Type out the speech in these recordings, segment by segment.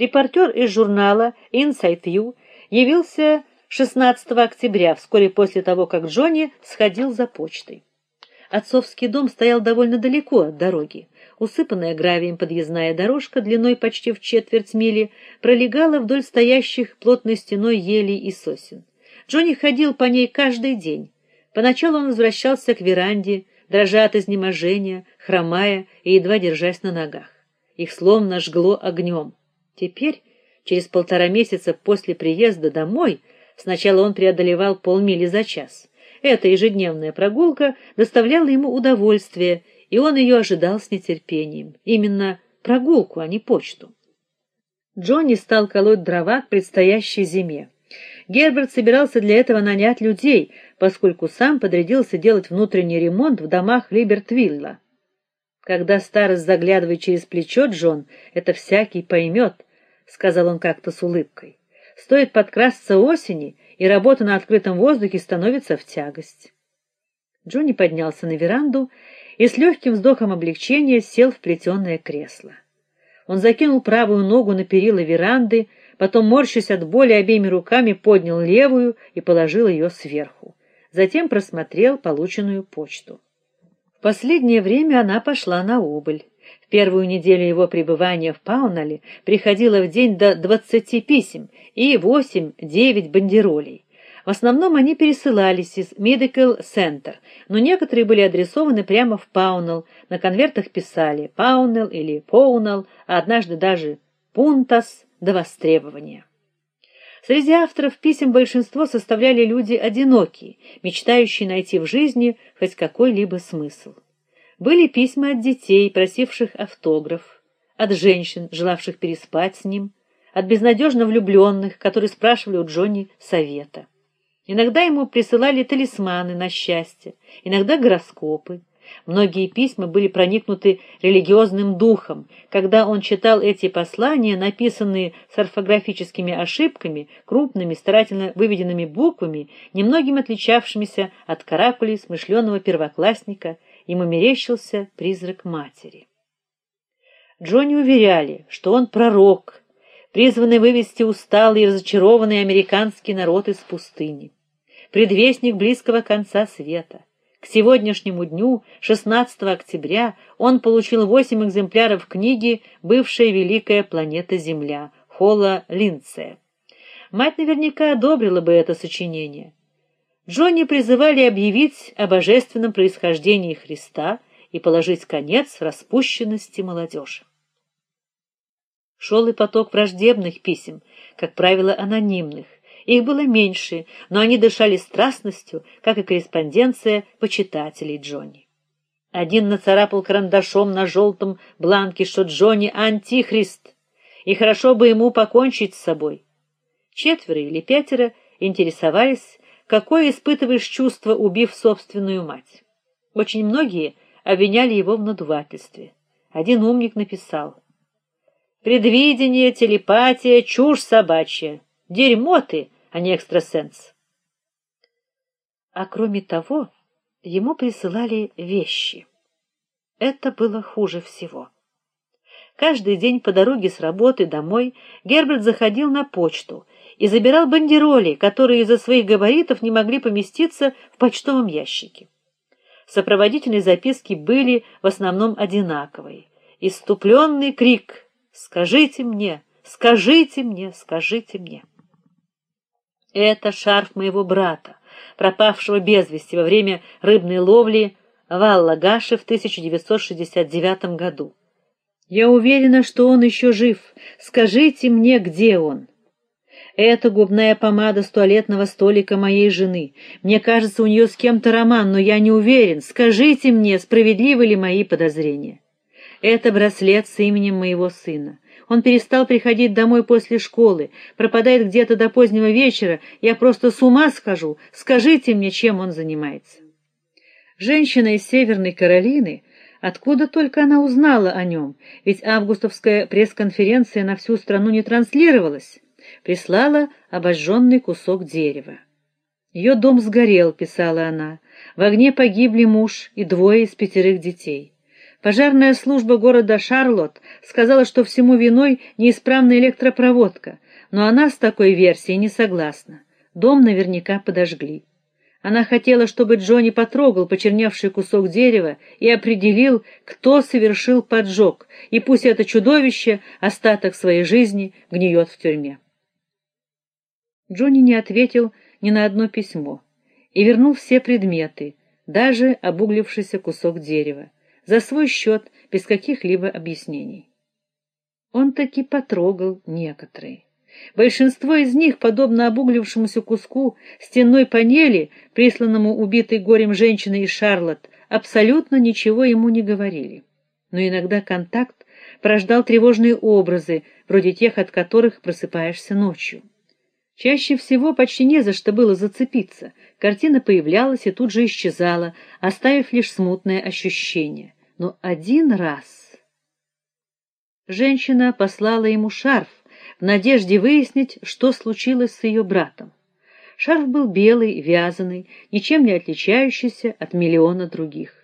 Репортер из журнала Inside View явился 16 октября, вскоре после того, как Джонни сходил за почтой. Отцовский дом стоял довольно далеко от дороги. Усыпанная гравием подъездная дорожка длиной почти в четверть мили пролегала вдоль стоящих плотной стеной елей и сосен. Джонни ходил по ней каждый день. Поначалу он возвращался к веранде, дрожа от изнеможения, хромая и едва держась на ногах. Их словно жгло огнем. Теперь, через полтора месяца после приезда домой, сначала он преодолевал полмили за час. Эта ежедневная прогулка доставляла ему удовольствие, и он ее ожидал с нетерпением. Именно прогулку, а не почту. Джонни стал колоть дрова к предстоящей зиме. Герберт собирался для этого нанять людей, поскольку сам подрядился делать внутренний ремонт в домах Либертвилла. Когда старость заглядывает через плечо, Джон, это всякий поймет, — сказал он как-то с улыбкой. Стоит подкрасться осени, и работа на открытом воздухе становится в тягость. Джонни поднялся на веранду и с легким вздохом облегчения сел в плетеное кресло. Он закинул правую ногу на перила веранды, потом, морщась от боли обеими руками, поднял левую и положил ее сверху. Затем просмотрел полученную почту. В последнее время она пошла на убыль. Первую неделю его пребывания в Паунале приходило в день до двадцати писем и восемь-девять бандеролей. В основном они пересылались из Medical Center, но некоторые были адресованы прямо в Паунел. На конвертах писали Паунел или Поунел, а однажды даже Пунтас до востребования. Среди авторов писем большинство составляли люди одинокие, мечтающие найти в жизни хоть какой-либо смысл. Были письма от детей, просивших автограф, от женщин, желавших переспать с ним, от безнадежно влюбленных, которые спрашивали у Джонни совета. Иногда ему присылали талисманы на счастье, иногда гороскопы. Многие письма были проникнуты религиозным духом. Когда он читал эти послания, написанные с орфографическими ошибками, крупными, старательно выведенными буквами, немногим отличавшимися от каракулей смышленого первоклассника, ему мерещился призрак матери. Джонни уверяли, что он пророк, призванный вывести усталый и разочарованный американский народ из пустыни, предвестник близкого конца света. К сегодняшнему дню, 16 октября, он получил восемь экземпляров книги «Бывшая великая планета Земля» Холла Линдсе. Мать наверняка одобрила бы это сочинение. Джонни призывали объявить о божественном происхождении Христа и положить конец распущенности молодежи. Шел и поток враждебных писем, как правило, анонимных. Их было меньше, но они дышали страстностью, как и корреспонденция почитателей Джонни. Один нацарапал карандашом на желтом бланке, что Джонни антихрист, и хорошо бы ему покончить с собой. Четверо или пятеро интересовались, какое испытываешь чувство, убив собственную мать. Очень многие обвиняли его в надувательстве. Один умник написал: "Предвидение, телепатия, чушь собачья. Дерьмо ты, а не экстрасенс. А кроме того, ему присылали вещи. Это было хуже всего. Каждый день по дороге с работы домой Герберт заходил на почту и забирал бандероли, которые из-за своих габаритов не могли поместиться в почтовом ящике. Сопроводительные записки были в основном одинаковые. Иступленный крик: "Скажите мне, скажите мне, скажите мне!" Это шарф моего брата, пропавшего без вести во время рыбной ловли в Аллагаше в 1969 году. Я уверена, что он еще жив. Скажите мне, где он? Это губная помада с туалетного столика моей жены. Мне кажется, у нее с кем-то роман, но я не уверен. Скажите мне, справедливы ли мои подозрения? Это браслет с именем моего сына. Он перестал приходить домой после школы, пропадает где-то до позднего вечера. Я просто с ума схожу. Скажите мне, чем он занимается. Женщина из Северной Каролины, откуда только она узнала о нем, ведь августовская пресс-конференция на всю страну не транслировалась, прислала обожженный кусок дерева. Ее дом сгорел, писала она. В огне погибли муж и двое из пятерых детей. Пожарная служба города Шарлотт сказала, что всему виной неисправная электропроводка, но она с такой версией не согласна. Дом наверняка подожгли. Она хотела, чтобы Джонни потрогал почерневший кусок дерева и определил, кто совершил поджог, и пусть это чудовище остаток своей жизни гниет в тюрьме. Джонни не ответил ни на одно письмо и вернул все предметы, даже обуглившийся кусок дерева, за свой счет, без каких-либо объяснений. Он таки потрогал некоторые. Большинство из них, подобно обуглившемуся куску стенной панели, присланному убитой горем женщиной из Шарлотт, абсолютно ничего ему не говорили. Но иногда контакт порождал тревожные образы, вроде тех, от которых просыпаешься ночью. Чаще всего почти не за что было зацепиться. Картина появлялась и тут же исчезала, оставив лишь смутное ощущение. Но один раз женщина послала ему шарф в надежде выяснить, что случилось с ее братом. Шарф был белый, вязаный, ничем не отличающийся от миллиона других.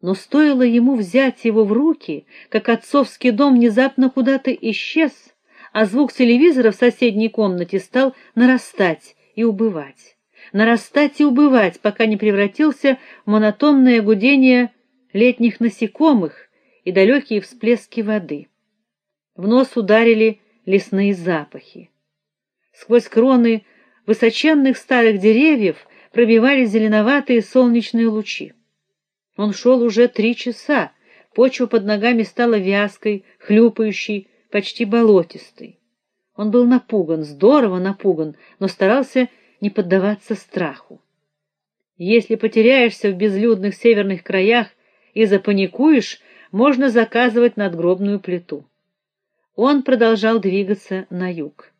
Но стоило ему взять его в руки, как отцовский дом внезапно куда-то исчез, а звук телевизора в соседней комнате стал нарастать и убывать. Нарастать и убывать, пока не превратился в монотонное гудение летних насекомых и далекие всплески воды. В нос ударили лесные запахи. Сквозь кроны высоченных старых деревьев пробивались зеленоватые солнечные лучи. Он шел уже три часа, почва под ногами стала вязкой, хлюпающей, почти болотистой. Он был напуган, здорово напуган, но старался не поддаваться страху. Если потеряешься в безлюдных северных краях и запаникуешь, можно заказывать надгробную плиту. Он продолжал двигаться на юг.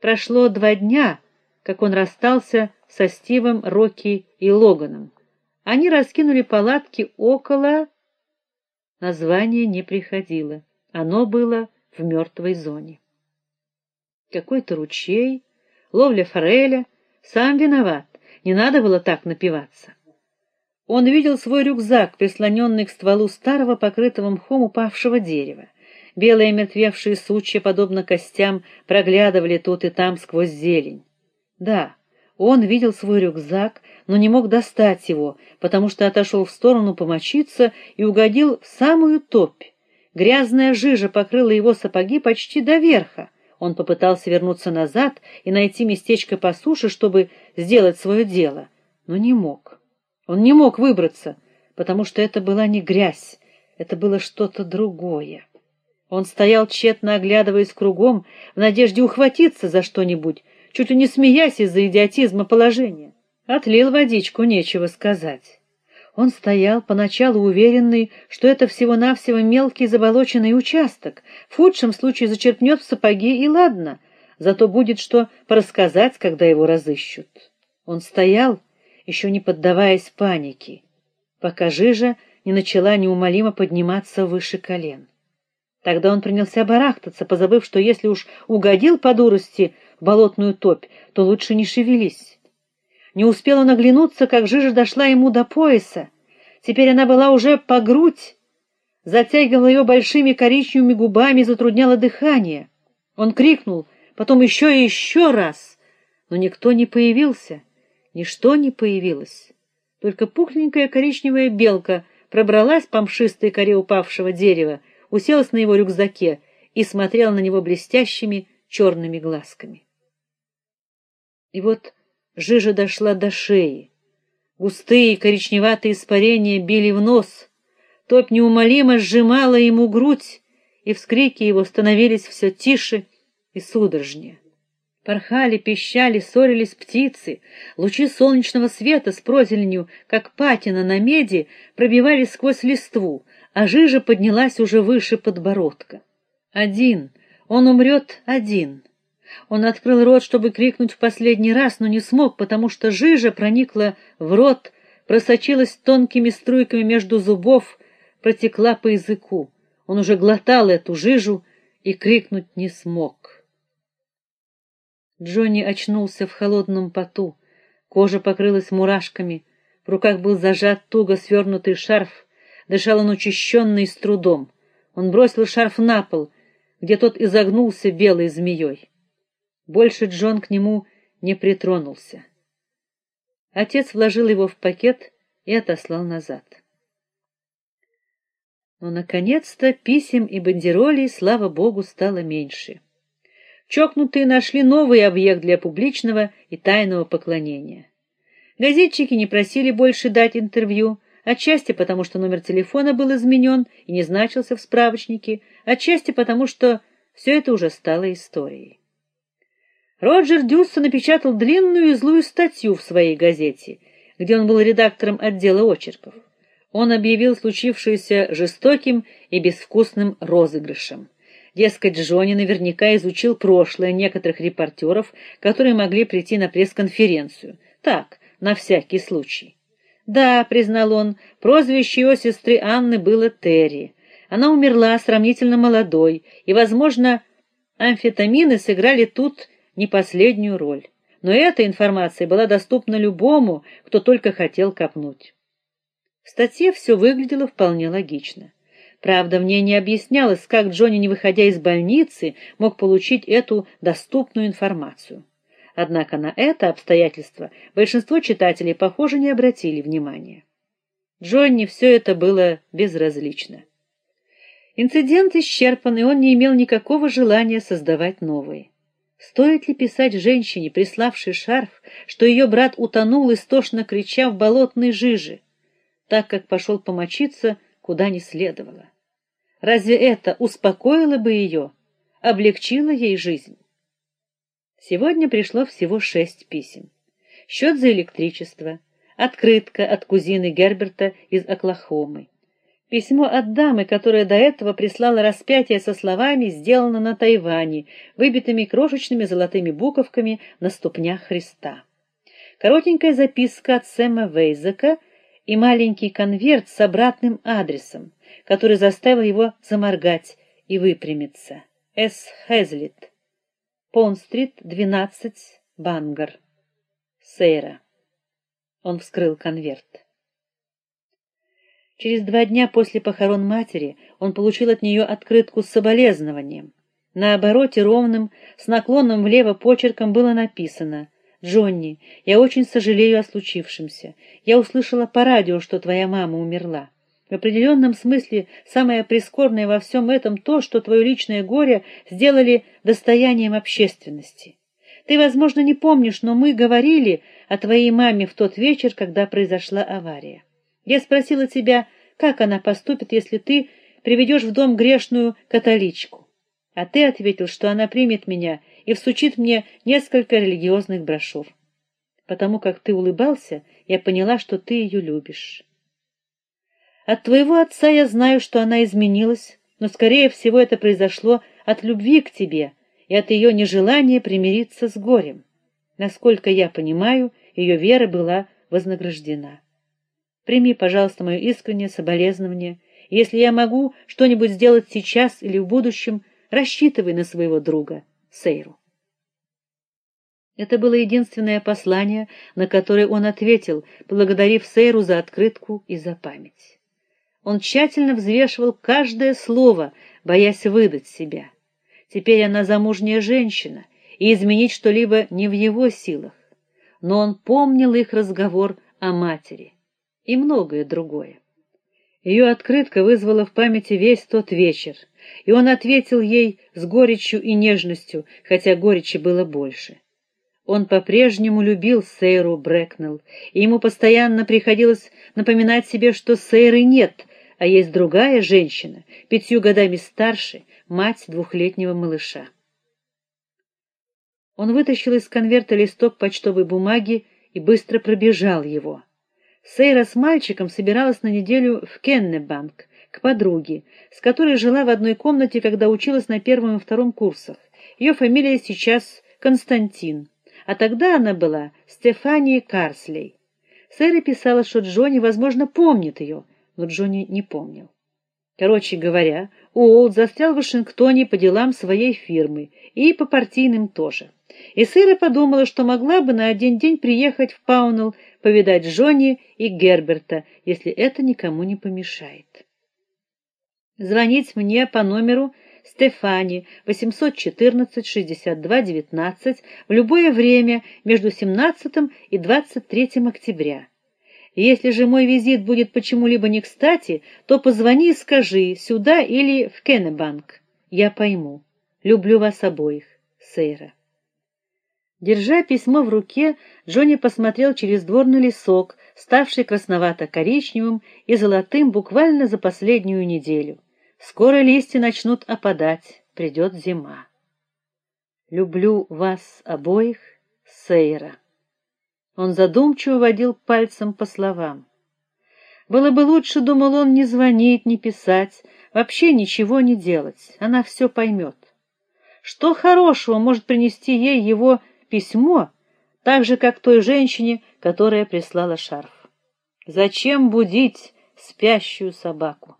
Прошло два дня, как он расстался со Стивом, Рокки и Логаном. Они раскинули палатки около Название не приходило. Оно было в мертвой зоне. Какой-то ручей, ловля фореля, сам виноват. Не надо было так напиваться. Он видел свой рюкзак, прислоненный к стволу старого покрытого мхом упавшего дерева. Белые мертвевшие сучья, подобно костям, проглядывали тут и там сквозь зелень. Да, он видел свой рюкзак, но не мог достать его, потому что отошел в сторону помочиться и угодил в самую топь. Грязная жижа покрыла его сапоги почти до верха. Он попытался вернуться назад и найти местечко по суше, чтобы сделать свое дело, но не мог. Он не мог выбраться, потому что это была не грязь, это было что-то другое. Он стоял тщетно оглядываясь кругом, в надежде ухватиться за что-нибудь, чуть ли не смеясь из-за идиотизма положения. Отлил водичку, нечего сказать. Он стоял поначалу уверенный, что это всего-навсего мелкий заболоченный участок, в худшем случае зачерпнет в сапоги и ладно, зато будет что порассказать, когда его разыщут. Он стоял, еще не поддаваясь панике, пока жижа не начала неумолимо подниматься выше колен. Тогда он принялся барахтаться, позабыв, что если уж угодил по дурости в болотную топь, то лучше не шевелись. Не успел он оглянуться, как жижа дошла ему до пояса. Теперь она была уже по грудь, затягивала ее большими коричневыми губами затрудняла дыхание. Он крикнул, потом еще и еще раз, но никто не появился, ничто не появилось. Только пухленькая коричневая белка пробралась по мшистой коре упавшего дерева уселась на его рюкзаке и смотрела на него блестящими черными глазками. И вот жижа дошла до шеи. Густые коричневатые испарения били в нос. Топь неумолимо сжимала ему грудь, и вскрики его становились все тише и судорожнее. Порхали, пищали, ссорились птицы. Лучи солнечного света с прозеленью, как патина на меди, пробивались сквозь листву, а жижа поднялась уже выше подбородка. Один, он умрет один. Он открыл рот, чтобы крикнуть в последний раз, но не смог, потому что жижа проникла в рот, просочилась тонкими струйками между зубов, протекла по языку. Он уже глотал эту жижу и крикнуть не смог. Джонни очнулся в холодном поту. Кожа покрылась мурашками, в руках был зажат туго свернутый шарф, Дышал он учащенно и с трудом. Он бросил шарф на пол, где тот изогнулся белой змеей. Больше Джон к нему не притронулся. Отец вложил его в пакет и отослал назад. Но наконец-то писем и бандеролей, слава богу, стало меньше. Чокнутые нашли новый объект для публичного и тайного поклонения. Газетчики не просили больше дать интервью, отчасти потому, что номер телефона был изменен и не значился в справочнике, отчасти потому, что все это уже стало историей. Роджер Дюсса напечатал длинную и злую статью в своей газете, где он был редактором отдела очерков. Он объявил случившееся жестоким и безвкусным розыгрышем. Дескать, Джонни наверняка изучил прошлое некоторых репортеров, которые могли прийти на пресс-конференцию. Так, на всякий случай. Да, признал он, прозвище его сестры Анны было Терри. Она умерла сравнительно молодой, и, возможно, амфетамины сыграли тут не последнюю роль. Но эта информация была доступна любому, кто только хотел копнуть. В статье все выглядело вполне логично. Правда, в ней не объяснялось, как Джонни, не выходя из больницы, мог получить эту доступную информацию. Однако на это обстоятельство большинство читателей, похоже, не обратили внимания. Джонни все это было безразлично. Инцидент исчерпан, и он не имел никакого желания создавать новые. Стоит ли писать женщине, приславшей шарф, что ее брат утонул истошно крича в болотной жиже? так как пошел помочиться куда не следовало. Разве это успокоило бы ее, облегчило ей жизнь? Сегодня пришло всего шесть писем. Счет за электричество, открытка от кузины Герберта из Оклахомы, письмо от дамы, которая до этого прислала распятие со словами «Сделано на Тайване», выбитыми крошечными золотыми буковками на ступнях Христа. Коротенькая записка от Сэма Вейзека и маленький конверт с обратным адресом, который заставил его заморгать и выпрямиться. С. Хезлит. Понстрит, 12, Бангар. Сейра. Он вскрыл конверт. Через два дня после похорон матери он получил от нее открытку с соболезнованием. На обороте ровным, с наклоном влево почерком было написано: Джонни, я очень сожалею о случившемся. Я услышала по радио, что твоя мама умерла. В определенном смысле самое прискорбное во всем этом то, что твое личное горе сделали достоянием общественности. Ты, возможно, не помнишь, но мы говорили о твоей маме в тот вечер, когда произошла авария. Я спросила тебя, как она поступит, если ты приведешь в дом грешную католичку. А ты ответил, что она примет меня и всучит мне несколько религиозных брошюр. Потому как ты улыбался, я поняла, что ты ее любишь. От твоего отца я знаю, что она изменилась, но скорее всего это произошло от любви к тебе и от ее нежелания примириться с горем. Насколько я понимаю, ее вера была вознаграждена. Прими, пожалуйста, мое искреннее соболезнование. Если я могу что-нибудь сделать сейчас или в будущем, рассчитывай на своего друга Сейру. Это было единственное послание, на которое он ответил, благодарив Сейру за открытку и за память. Он тщательно взвешивал каждое слово, боясь выдать себя. Теперь она замужняя женщина, и изменить что-либо не в его силах. Но он помнил их разговор о матери и многое другое. Ее открытка вызвала в памяти весь тот вечер, и он ответил ей с горечью и нежностью, хотя горечи было больше. Он по-прежнему любил Сейру Брэкнелл, и ему постоянно приходилось напоминать себе, что Сейры нет, а есть другая женщина, пятью годами старше, мать двухлетнего малыша. Он вытащил из конверта листок почтовой бумаги и быстро пробежал его. Сейра с мальчиком собиралась на неделю в Кеннебанк к подруге, с которой жила в одной комнате, когда училась на первом и втором курсах. Ее фамилия сейчас Константин а тогда она была Стефания Карслей. Сэра писала, что Джонни, возможно, помнит ее, но Джонни не помнил. Короче говоря, Уолт застрял в Вашингтоне по делам своей фирмы и по партийным тоже. И Сэра подумала, что могла бы на один день приехать в Паунелл повидать Джонни и Герберта, если это никому не помешает. Звонить мне по номеру Стефани 814-62-19 в любое время между 17 и 23 октября. Если же мой визит будет почему-либо не кстати, то позвони и скажи сюда или в Кеннебанк. Я пойму. Люблю вас обоих. Сейра. Держа письмо в руке, Джонни посмотрел через двор на лесок, ставший красновато-коричневым и золотым буквально за последнюю неделю. Скоро листья начнут опадать, придет зима. Люблю вас обоих, Сейра. Он задумчиво водил пальцем по словам. Было бы лучше, думал он, не звонить, не писать, вообще ничего не делать. Она все поймет. Что хорошего может принести ей его письмо, так же как той женщине, которая прислала шарф? Зачем будить спящую собаку?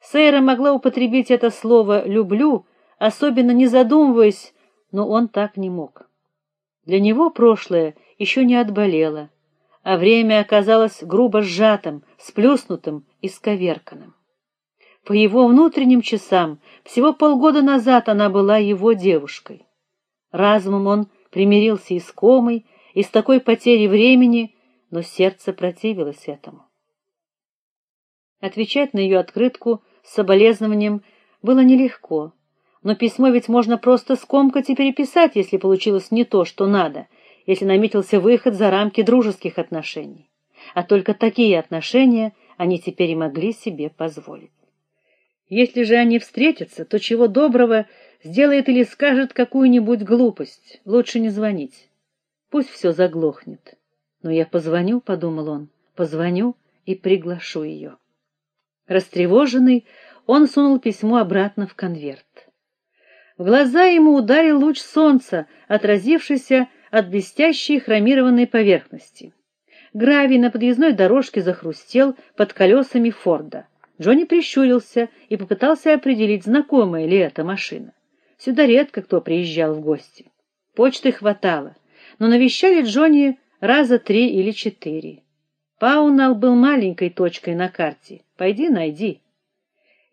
Сейра могла употребить это слово люблю, особенно не задумываясь, но он так не мог. Для него прошлое еще не отболело, а время оказалось грубо сжатым, сплюснутым и сковерканным. По его внутренним часам, всего полгода назад она была его девушкой. Разумом он примирился и с комой, и с такой потерей времени, но сердце противилось этому. Отвечать на ее открытку с соболезнованием было нелегко, но письмо ведь можно просто скомкать и переписать, если получилось не то, что надо, если наметился выход за рамки дружеских отношений. А только такие отношения они теперь и могли себе позволить. Если же они встретятся, то чего доброго сделает или скажет какую-нибудь глупость. Лучше не звонить. Пусть все заглохнет. Но я позвоню, подумал он. Позвоню и приглашу ее. Растревоженный, он сунул письмо обратно в конверт. В глаза ему ударил луч солнца, отразившийся от блестящей хромированной поверхности. Гравий на подъездной дорожке захрустел под колесами Форда. Джонни прищурился и попытался определить, знакомая ли эта машина. Сюда редко кто приезжал в гости. Почты хватало, но навещали Джонни раза три или четыре. Паунал был маленькой точкой на карте. Пойди найди.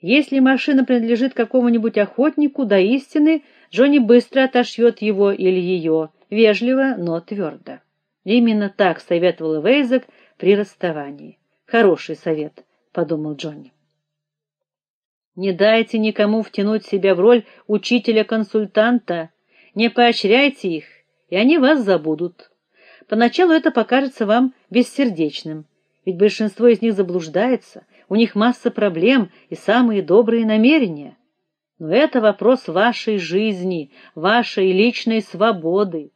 Если машина принадлежит какому-нибудь охотнику до истины, Джонни быстро отошьет его или ее, вежливо, но твердо. Именно так советовал Вейзек при расставании. Хороший совет, подумал Джонни. Не дайте никому втянуть себя в роль учителя-консультанта, не поощряйте их, и они вас забудут. Поначалу это покажется вам бессердечным, ведь большинство из них заблуждается, у них масса проблем и самые добрые намерения. Но это вопрос вашей жизни, вашей личной свободы.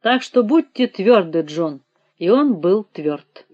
Так что будьте тверды, Джон. И он был тверд.